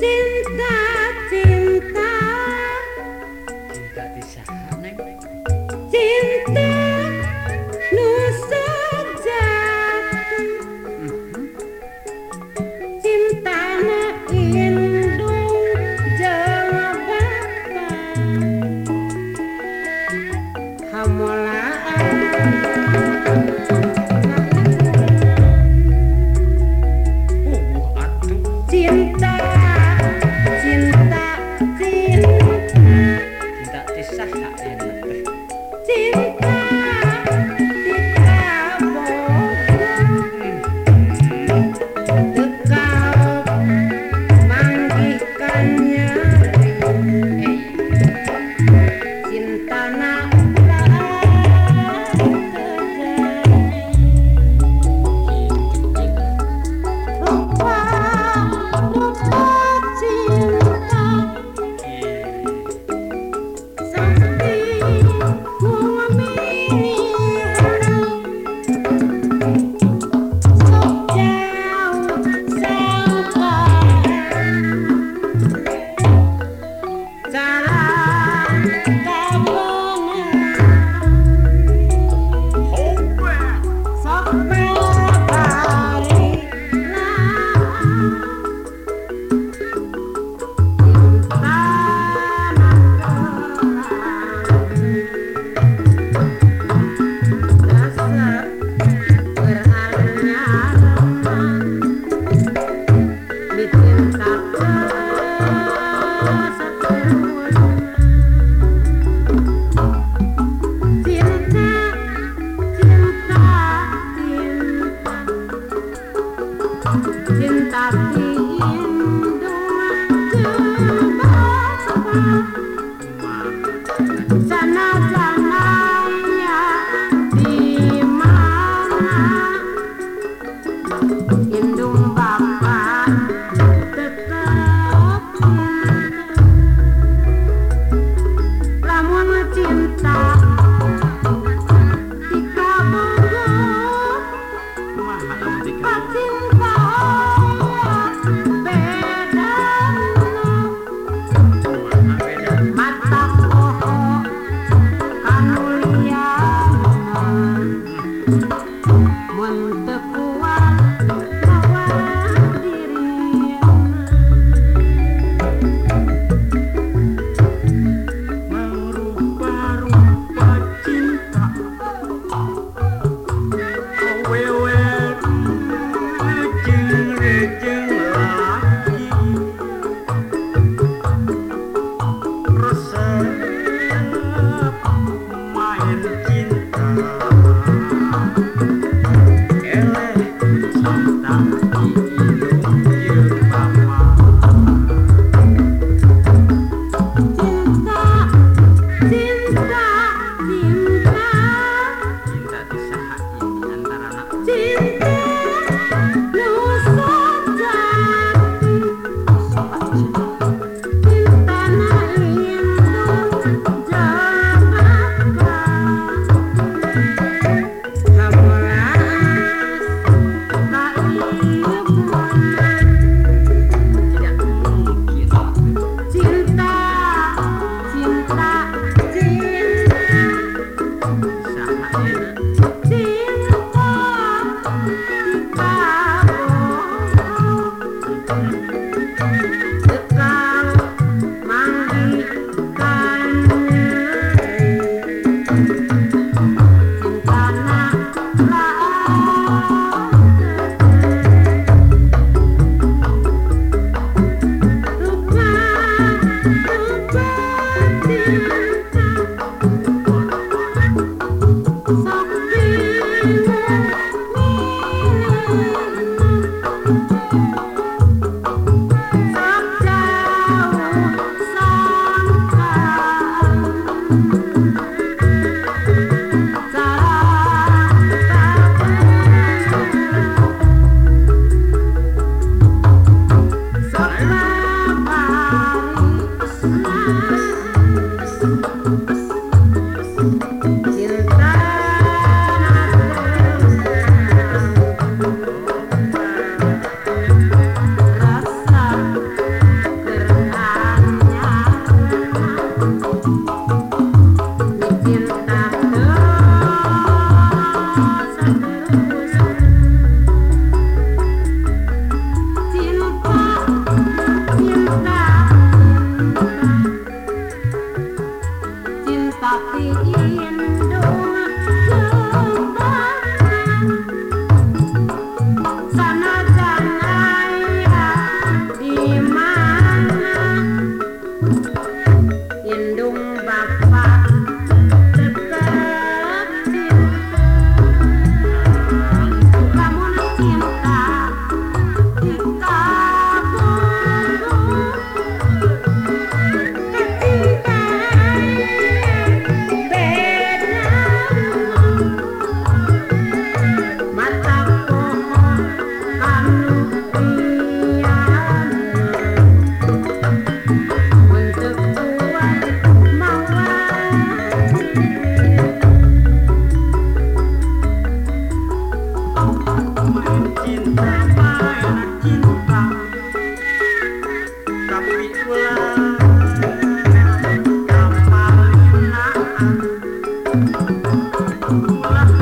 since the you. Hola.